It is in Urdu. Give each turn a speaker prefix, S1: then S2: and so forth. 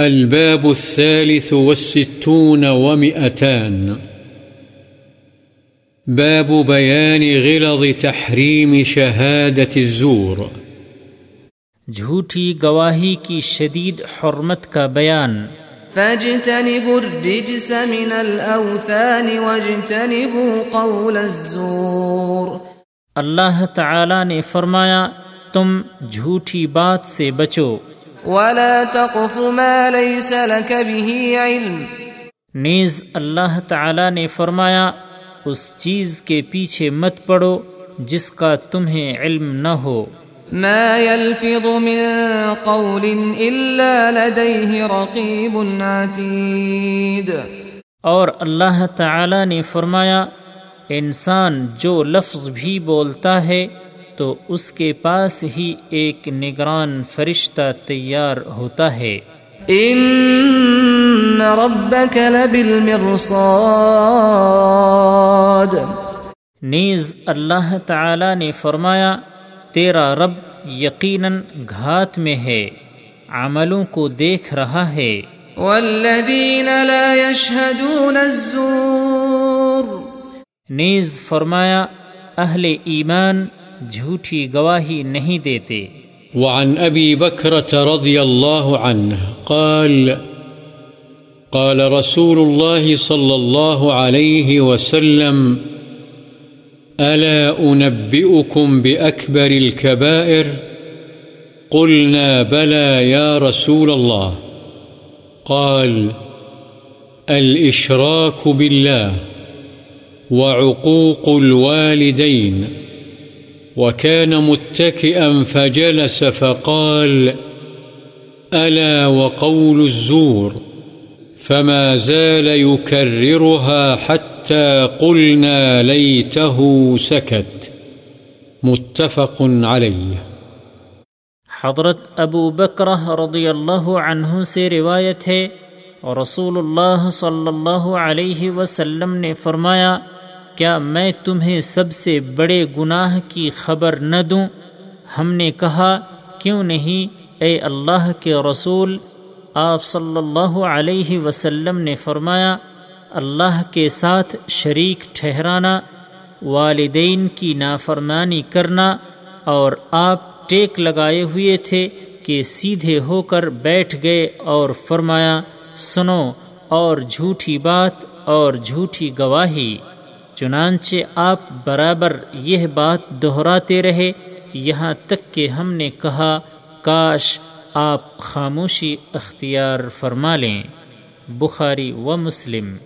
S1: الباب الثالث والستون ومئتان. باب بيان غلظ تحريم شهادة الزور.
S2: جھوٹی گواہی کی شدید حرمت کا بیان.
S3: فاجتنبوا الرجس من الأوثان واجتنبوا قول الزور.
S2: اللہ تعالی نے فرمایا تم جھوٹی بات سے بچو۔
S3: ولا تقف ما ليس لك به علم۔
S2: نیز اللہ تعالی نے فرمایا اس چیز کے پیچھے مت پڑو جس کا تمہیں علم نہ ہو۔
S3: ما يلفظ من قول إلا لديه رقيب عتيد۔
S2: اور اللہ تعالی نے فرمایا انسان جو لفظ بھی بولتا ہے تو اس کے پاس ہی ایک نگران فرشتہ تیار ہوتا ہے۔
S3: ان ربك لبالمرصاد۔
S2: نیز اللہ تعالی نے فرمایا تیرا رب یقیناً گھات میں ہے عملوں کو دیکھ رہا ہے۔
S3: والذین لا يشهدون الزور۔
S2: نیز فرمایا اہل ایمان جھوٹی گواہی نہیں دیتے۔
S1: وعن أبي بكرة رضي الله عنه قال قال رسول الله صلى الله عليه وسلم ألا أنبئكم بأكبر الكبائر؟ قلنا، بلى يا رسول الله قال الإشراك بالله وعقوق الوالدين وكان متكئا فجلس فقال، ألا وقول الزور؟ فما زال يكررها حتى قلنا ليته سكت. متفق عليه.
S2: حضرت ابو بکرہ رضی اللہ عنہ سے روایت ہے رسول اللہ صلی اللہ علیہ وسلم نے فرمایا کیا میں تمہیں سب سے بڑے گناہ کی خبر نہ دوں؟ ہم نے کہا، کیوں نہیں؟ اے اللہ کے رسول، آپ صلی اللہ علیہ وسلم نے فرمایا، اللہ کے ساتھ شریک ٹھہرانا، والدین کی نافرمانی کرنا، اور آپ ٹیک لگائے ہوئے تھے کہ سیدھے ہو کر بیٹھ گئے اور فرمایا، سنو، اور جھوٹی بات اور جھوٹی گواہی۔ چنانچہ آپ برابر یہ بات دہراتے رہے، یہاں تک کہ ہم نے کہا، کاش آپ خاموشی اختیار فرما لیں۔ بخاری و مسلم۔